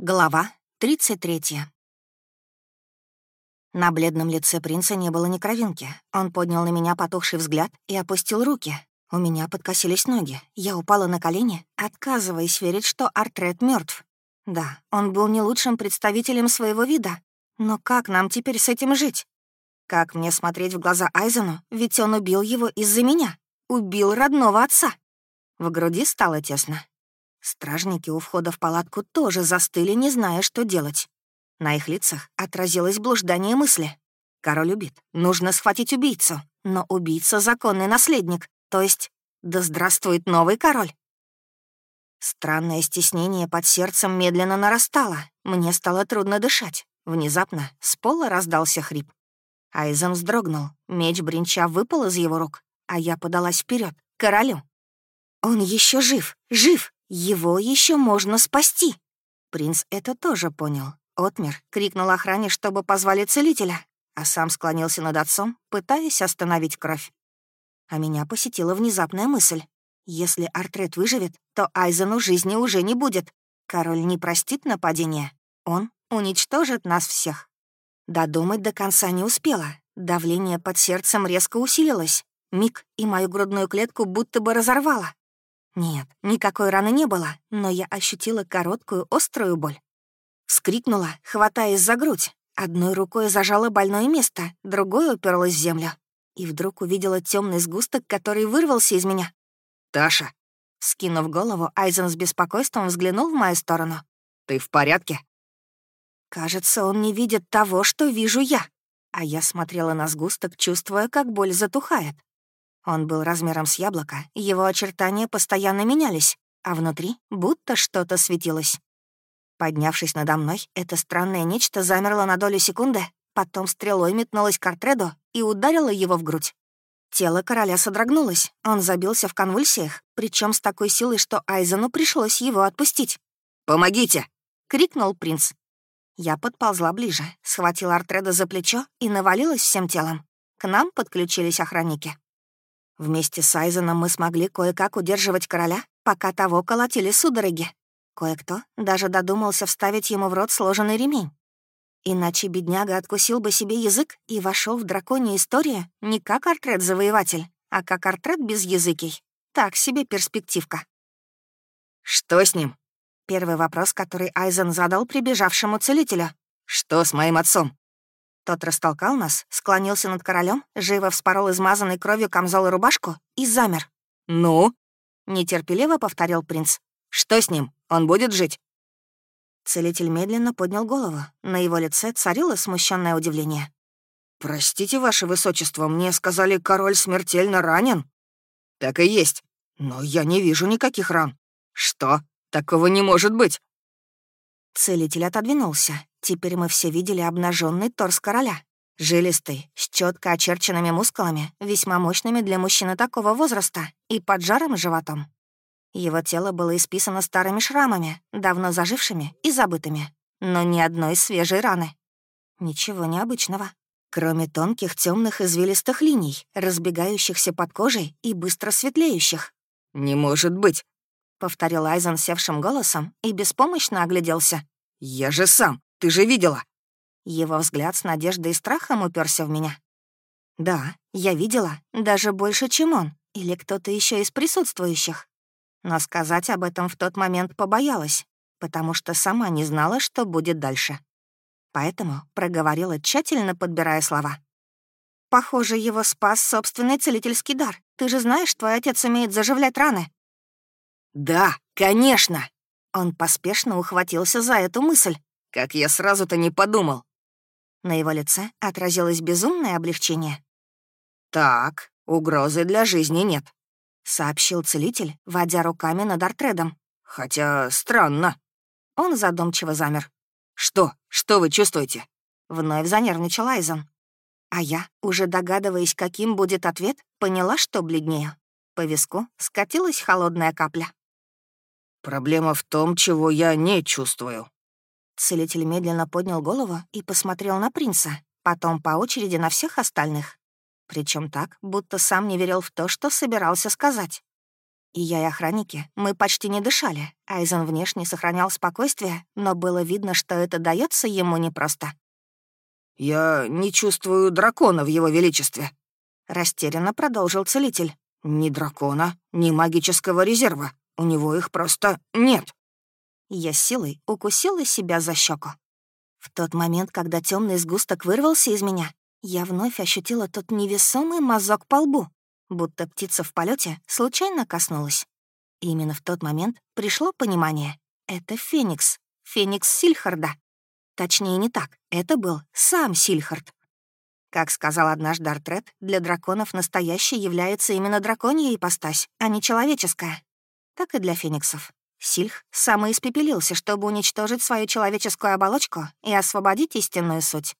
Глава 33. На бледном лице принца не было ни кровинки. Он поднял на меня потухший взгляд и опустил руки. У меня подкосились ноги. Я упала на колени, отказываясь верить, что Артрет мертв. Да, он был не лучшим представителем своего вида. Но как нам теперь с этим жить? Как мне смотреть в глаза Айзену, ведь он убил его из-за меня? Убил родного отца. В груди стало тесно. Стражники у входа в палатку тоже застыли, не зная, что делать. На их лицах отразилось блуждание мысли. Король убит. Нужно схватить убийцу. Но убийца — законный наследник. То есть, да здравствует новый король. Странное стеснение под сердцем медленно нарастало. Мне стало трудно дышать. Внезапно с пола раздался хрип. Айзен вздрогнул. Меч бренча выпал из его рук, а я подалась вперед королю. «Он еще жив! Жив! Его еще можно спасти. Принц это тоже понял. Отмер, крикнул охране, чтобы позвали целителя, а сам склонился над отцом, пытаясь остановить кровь. А меня посетила внезапная мысль. Если Артрет выживет, то Айзену жизни уже не будет. Король не простит нападения. Он уничтожит нас всех. Додумать до конца не успела. Давление под сердцем резко усилилось. Миг, и мою грудную клетку будто бы разорвало. Нет, никакой раны не было, но я ощутила короткую острую боль. Вскрикнула, хватаясь за грудь. Одной рукой зажала больное место, другой уперлась в землю. И вдруг увидела темный сгусток, который вырвался из меня. «Таша!» Скинув голову, Айзен с беспокойством взглянул в мою сторону. «Ты в порядке?» Кажется, он не видит того, что вижу я. А я смотрела на сгусток, чувствуя, как боль затухает. Он был размером с яблоко, его очертания постоянно менялись, а внутри будто что-то светилось. Поднявшись надо мной, это странное нечто замерло на долю секунды, потом стрелой метнулось к Артреду и ударило его в грудь. Тело короля содрогнулось, он забился в конвульсиях, причем с такой силой, что Айзену пришлось его отпустить. «Помогите!» — крикнул принц. Я подползла ближе, схватила Артреда за плечо и навалилась всем телом. К нам подключились охранники. Вместе с Айзеном мы смогли кое-как удерживать короля, пока того колотили судороги. Кое-кто даже додумался вставить ему в рот сложенный ремень. Иначе бедняга откусил бы себе язык и вошел в драконья история не как Артрет-завоеватель, а как Артрет безязыкий. Так себе перспективка. «Что с ним?» Первый вопрос, который Айзен задал прибежавшему целителю. «Что с моим отцом?» Тот растолкал нас, склонился над королем, живо вспорол измазанной кровью камзол и рубашку и замер. «Ну?» — нетерпеливо повторил принц. «Что с ним? Он будет жить?» Целитель медленно поднял голову. На его лице царило смущенное удивление. «Простите, ваше высочество, мне сказали, король смертельно ранен». «Так и есть. Но я не вижу никаких ран». «Что? Такого не может быть!» Целитель отодвинулся. Теперь мы все видели обнаженный торс короля. Жилистый, с четко очерченными мускулами, весьма мощными для мужчины такого возраста, и поджарым животом. Его тело было исписано старыми шрамами, давно зажившими и забытыми, но ни одной свежей раны. Ничего необычного, кроме тонких темных извилистых линий, разбегающихся под кожей и быстро светлеющих. «Не может быть!» — повторил Айзен севшим голосом и беспомощно огляделся. «Я же сам! Ты же видела!» Его взгляд с надеждой и страхом уперся в меня. «Да, я видела, даже больше, чем он, или кто-то еще из присутствующих. Но сказать об этом в тот момент побоялась, потому что сама не знала, что будет дальше. Поэтому проговорила, тщательно подбирая слова. «Похоже, его спас собственный целительский дар. Ты же знаешь, твой отец умеет заживлять раны». «Да, конечно!» Он поспешно ухватился за эту мысль. «Как я сразу-то не подумал!» На его лице отразилось безумное облегчение. «Так, угрозы для жизни нет», — сообщил целитель, водя руками над Артредом. «Хотя странно». Он задумчиво замер. «Что? Что вы чувствуете?» Вновь занервничал Айзен. А я, уже догадываясь, каким будет ответ, поняла, что бледнею. По виску скатилась холодная капля. «Проблема в том, чего я не чувствую». Целитель медленно поднял голову и посмотрел на принца, потом по очереди на всех остальных. Причем так, будто сам не верил в то, что собирался сказать. И я, и охранники, мы почти не дышали. Айзен внешне сохранял спокойствие, но было видно, что это дается ему непросто. «Я не чувствую дракона в его величестве», — растерянно продолжил целитель. «Ни дракона, ни магического резерва. У него их просто нет». Я силой укусила себя за щеку. В тот момент, когда темный сгусток вырвался из меня, я вновь ощутила тот невесомый мазок по лбу, будто птица в полете случайно коснулась. И именно в тот момент пришло понимание. Это Феникс, Феникс Сильхарда. Точнее, не так, это был сам Сильхард. Как сказал однажды Артрет, для драконов настоящей является именно драконья ипостась, а не человеческая. Так и для фениксов. Сильх самоиспепелился, чтобы уничтожить свою человеческую оболочку и освободить истинную суть.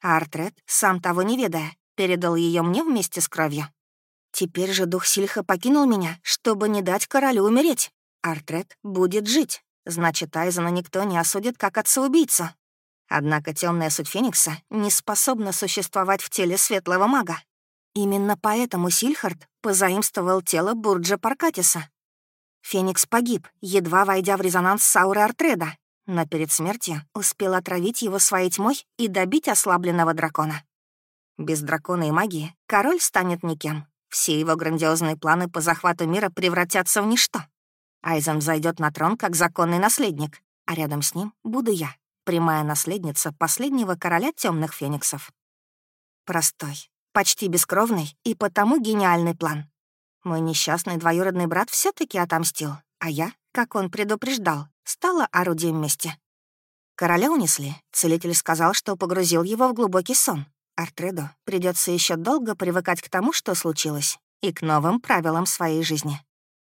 А Артрет, сам того не ведая, передал ее мне вместе с кровью. Теперь же дух Сильха покинул меня, чтобы не дать королю умереть. Артрет будет жить. Значит, Айзена никто не осудит как отца-убийцу. Однако темная суть Феникса не способна существовать в теле светлого мага. Именно поэтому Сильхард позаимствовал тело Бурджа Паркатиса. Феникс погиб, едва войдя в резонанс с аурой Артреда, но перед смертью успел отравить его своей тьмой и добить ослабленного дракона. Без дракона и магии король станет никем. Все его грандиозные планы по захвату мира превратятся в ничто. Айзен зайдет на трон как законный наследник, а рядом с ним буду я, прямая наследница последнего короля темных фениксов. Простой, почти бескровный и потому гениальный план. Мой несчастный двоюродный брат все таки отомстил, а я, как он предупреждал, стала орудием мести. Короля унесли. Целитель сказал, что погрузил его в глубокий сон. Артреду придется еще долго привыкать к тому, что случилось, и к новым правилам своей жизни.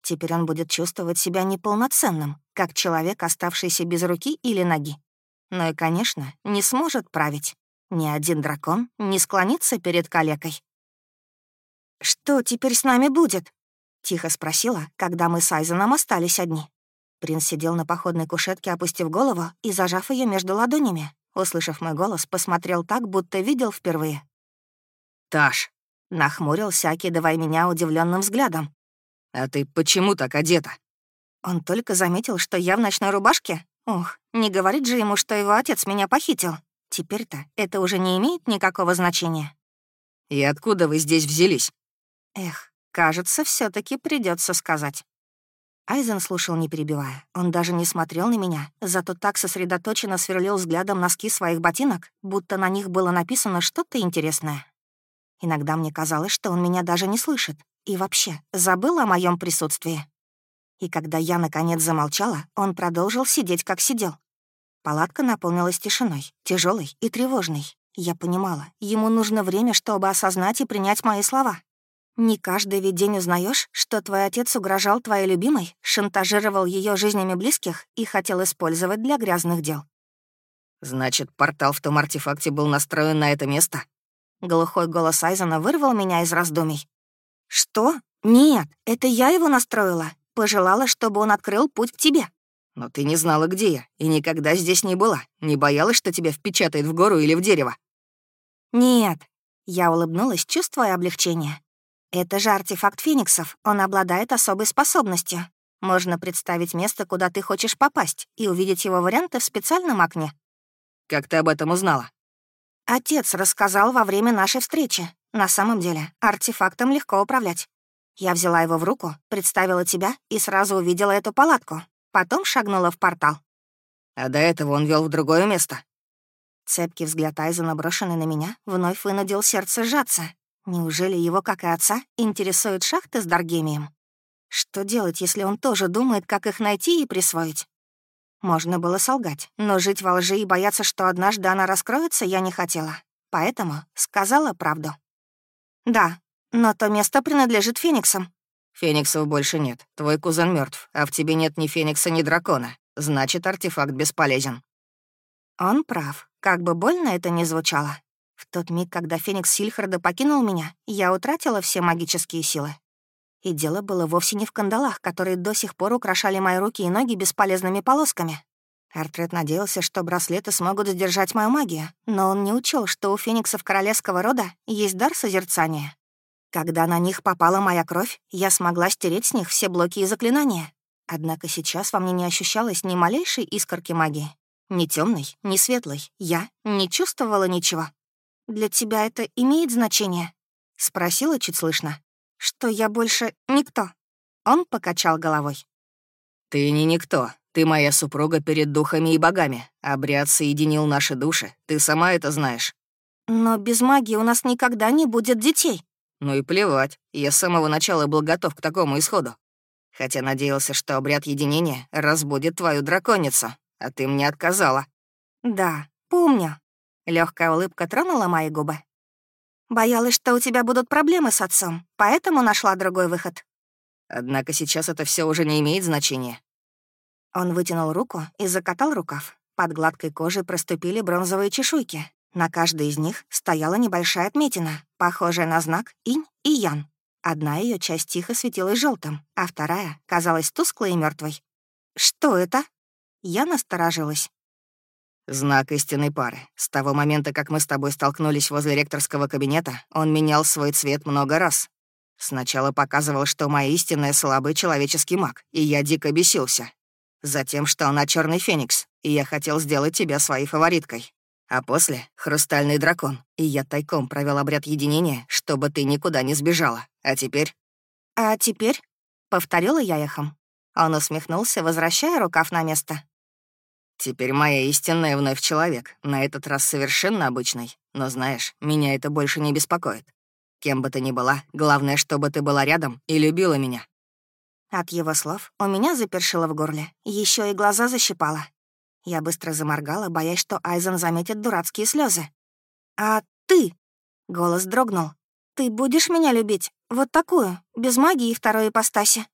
Теперь он будет чувствовать себя неполноценным, как человек, оставшийся без руки или ноги. Но и, конечно, не сможет править. Ни один дракон не склонится перед калекой. «Что теперь с нами будет?» — тихо спросила, когда мы с Айзеном остались одни. Принц сидел на походной кушетке, опустив голову и зажав ее между ладонями. Услышав мой голос, посмотрел так, будто видел впервые. «Таш!» — нахмурился, окидывая меня удивленным взглядом. «А ты почему так одета?» Он только заметил, что я в ночной рубашке. Ох, не говорит же ему, что его отец меня похитил. Теперь-то это уже не имеет никакого значения. «И откуда вы здесь взялись?» Эх, кажется, все таки придется сказать. Айзен слушал, не перебивая. Он даже не смотрел на меня, зато так сосредоточенно сверлил взглядом носки своих ботинок, будто на них было написано что-то интересное. Иногда мне казалось, что он меня даже не слышит и вообще забыл о моем присутствии. И когда я, наконец, замолчала, он продолжил сидеть, как сидел. Палатка наполнилась тишиной, тяжелой и тревожной. Я понимала, ему нужно время, чтобы осознать и принять мои слова. Не каждый ведь день узнаешь, что твой отец угрожал твоей любимой, шантажировал ее жизнями близких и хотел использовать для грязных дел. «Значит, портал в том артефакте был настроен на это место?» Глухой голос Айзена вырвал меня из раздумий. «Что? Нет, это я его настроила. Пожелала, чтобы он открыл путь к тебе». «Но ты не знала, где я, и никогда здесь не была. Не боялась, что тебя впечатает в гору или в дерево?» «Нет». Я улыбнулась, чувствуя облегчение. Это же артефакт фениксов, он обладает особой способностью. Можно представить место, куда ты хочешь попасть, и увидеть его варианты в специальном окне. Как ты об этом узнала? Отец рассказал во время нашей встречи. На самом деле, артефактом легко управлять. Я взяла его в руку, представила тебя и сразу увидела эту палатку. Потом шагнула в портал. А до этого он вел в другое место. Цепкий взгляд Айзена, брошенный на меня, вновь вынудил сердце сжаться. Неужели его, как и отца, интересуют шахты с Даргемием? Что делать, если он тоже думает, как их найти и присвоить? Можно было солгать, но жить во лжи и бояться, что однажды она раскроется, я не хотела. Поэтому сказала правду. «Да, но то место принадлежит Фениксам». «Фениксов больше нет. Твой кузен мертв, а в тебе нет ни Феникса, ни дракона. Значит, артефакт бесполезен». Он прав. Как бы больно это ни звучало. В тот миг, когда Феникс Сильхарда покинул меня, я утратила все магические силы. И дело было вовсе не в кандалах, которые до сих пор украшали мои руки и ноги бесполезными полосками. Артрет надеялся, что браслеты смогут сдержать мою магию, но он не учел, что у фениксов королевского рода есть дар созерцания. Когда на них попала моя кровь, я смогла стереть с них все блоки и заклинания. Однако сейчас во мне не ощущалось ни малейшей искорки магии. Ни темной, ни светлой. Я не чувствовала ничего. «Для тебя это имеет значение?» — спросила чуть слышно. «Что я больше никто?» Он покачал головой. «Ты не никто. Ты моя супруга перед духами и богами. Обряд соединил наши души. Ты сама это знаешь». «Но без магии у нас никогда не будет детей». Ну и плевать, я с самого начала был готов к такому исходу. Хотя надеялся, что обряд единения разбудит твою драконицу, а ты мне отказала. Да, помню. Легкая улыбка тронула мои губы. Боялась, что у тебя будут проблемы с отцом, поэтому нашла другой выход. Однако сейчас это все уже не имеет значения. Он вытянул руку и закатал рукав. Под гладкой кожей проступили бронзовые чешуйки, на каждой из них стояла небольшая отметина, похожая на знак инь и ян. Одна ее часть тихо светилась желтым, а вторая казалась тусклой и мертвой. «Что это?» Я насторожилась. «Знак истинной пары. С того момента, как мы с тобой столкнулись возле ректорского кабинета, он менял свой цвет много раз. Сначала показывал, что моя истинная слабый человеческий маг, и я дико бесился. Затем, что она черный феникс, и я хотел сделать тебя своей фавориткой. А после — хрустальный дракон, и я тайком провел обряд единения, чтобы ты никуда не сбежала. А теперь...» «А теперь?» — повторила я эхом. Он усмехнулся, возвращая рукав на место. «Теперь моя истинная вновь человек, на этот раз совершенно обычный. Но знаешь, меня это больше не беспокоит. Кем бы ты ни была, главное, чтобы ты была рядом и любила меня». От его слов у меня запершило в горле, еще и глаза защипало. Я быстро заморгала, боясь, что Айзен заметит дурацкие слезы. «А ты?» — голос дрогнул. «Ты будешь меня любить? Вот такую, без магии и второй ипостаси?»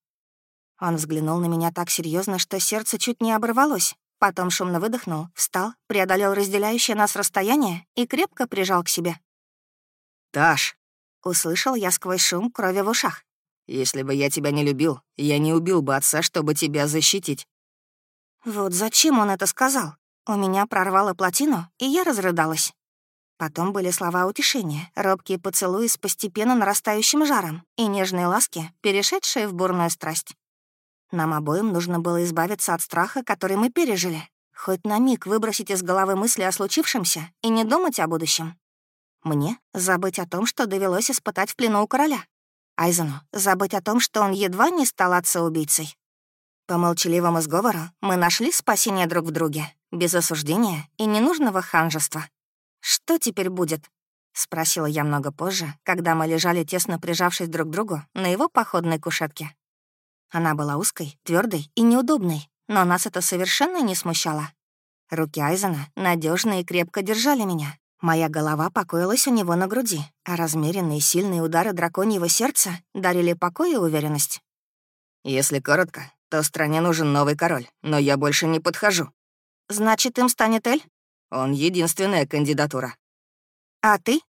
Он взглянул на меня так серьезно, что сердце чуть не оборвалось. Потом шумно выдохнул, встал, преодолел разделяющее нас расстояние и крепко прижал к себе. «Таш!» — услышал я сквозь шум крови в ушах. «Если бы я тебя не любил, я не убил бы отца, чтобы тебя защитить. Вот зачем он это сказал? У меня прорвало плотину, и я разрыдалась. Потом были слова утешения, робкие поцелуи с постепенно нарастающим жаром и нежные ласки, перешедшие в бурную страсть. Нам обоим нужно было избавиться от страха, который мы пережили, хоть на миг выбросить из головы мысли о случившемся и не думать о будущем. Мне забыть о том, что довелось испытать в плену у короля. Айзену забыть о том, что он едва не стал отца-убийцей. По молчаливому сговору мы нашли спасение друг в друге, без осуждения и ненужного ханжества. «Что теперь будет?» — спросила я много позже, когда мы лежали тесно прижавшись друг к другу на его походной кушетке. Она была узкой, твердой и неудобной, но нас это совершенно не смущало. Руки Айзена надежно и крепко держали меня. Моя голова покоилась у него на груди, а размеренные сильные удары драконьего сердца дарили покой и уверенность. «Если коротко, то стране нужен новый король, но я больше не подхожу». «Значит, им станет Эль?» «Он единственная кандидатура». «А ты?»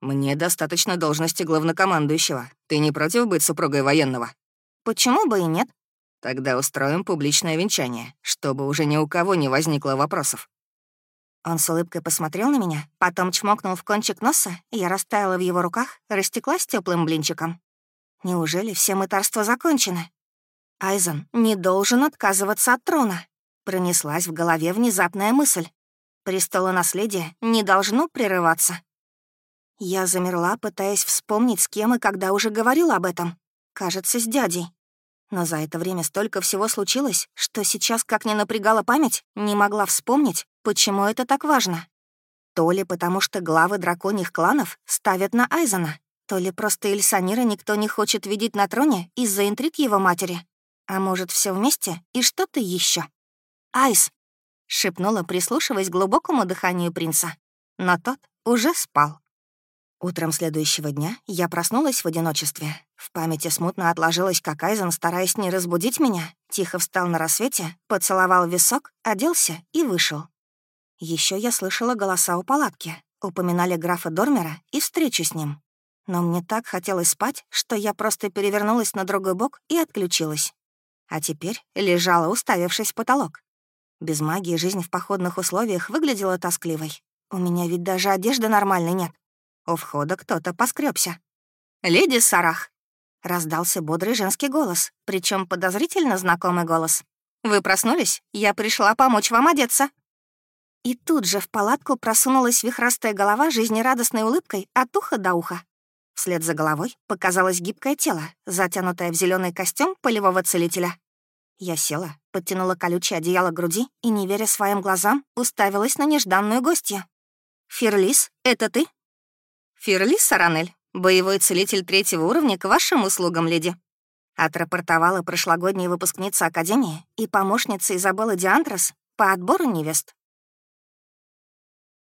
«Мне достаточно должности главнокомандующего. Ты не против быть супругой военного?» «Почему бы и нет?» «Тогда устроим публичное венчание, чтобы уже ни у кого не возникло вопросов». Он с улыбкой посмотрел на меня, потом чмокнул в кончик носа, и я растаяла в его руках, растеклась теплым блинчиком. Неужели все мытарства закончены? Айзен не должен отказываться от трона. Пронеслась в голове внезапная мысль. Престолонаследие не должно прерываться. Я замерла, пытаясь вспомнить, с кем и когда уже говорила об этом. Кажется, с дядей. Но за это время столько всего случилось, что сейчас, как ни напрягала память, не могла вспомнить, почему это так важно. То ли потому, что главы драконьих кланов ставят на Айзена, то ли просто Эльсанира никто не хочет видеть на троне из-за интриг его матери. А может, все вместе и что-то еще? «Айс!» — шепнула, прислушиваясь к глубокому дыханию принца. Но тот уже спал. Утром следующего дня я проснулась в одиночестве. В памяти смутно отложилось, как Айзен, стараясь не разбудить меня, тихо встал на рассвете, поцеловал висок, оделся и вышел. Еще я слышала голоса у палатки, упоминали графа Дормера и встречу с ним. Но мне так хотелось спать, что я просто перевернулась на другой бок и отключилась а теперь лежала, уставившись в потолок. Без магии жизнь в походных условиях выглядела тоскливой. У меня ведь даже одежды нормальной нет. У входа кто-то поскребся. «Леди Сарах!» — раздался бодрый женский голос, причем подозрительно знакомый голос. «Вы проснулись? Я пришла помочь вам одеться». И тут же в палатку просунулась вихрастая голова жизнерадостной улыбкой от уха до уха. Вслед за головой показалось гибкое тело, затянутое в зеленый костюм полевого целителя. Я села, подтянула колючее одеяло к груди и, не веря своим глазам, уставилась на нежданную гостью. «Фирлис, это ты?» «Фирлис, Саранель, боевой целитель третьего уровня к вашим услугам, леди», отрапортовала прошлогодняя выпускница Академии и помощница Изабелла Диантрас по отбору невест.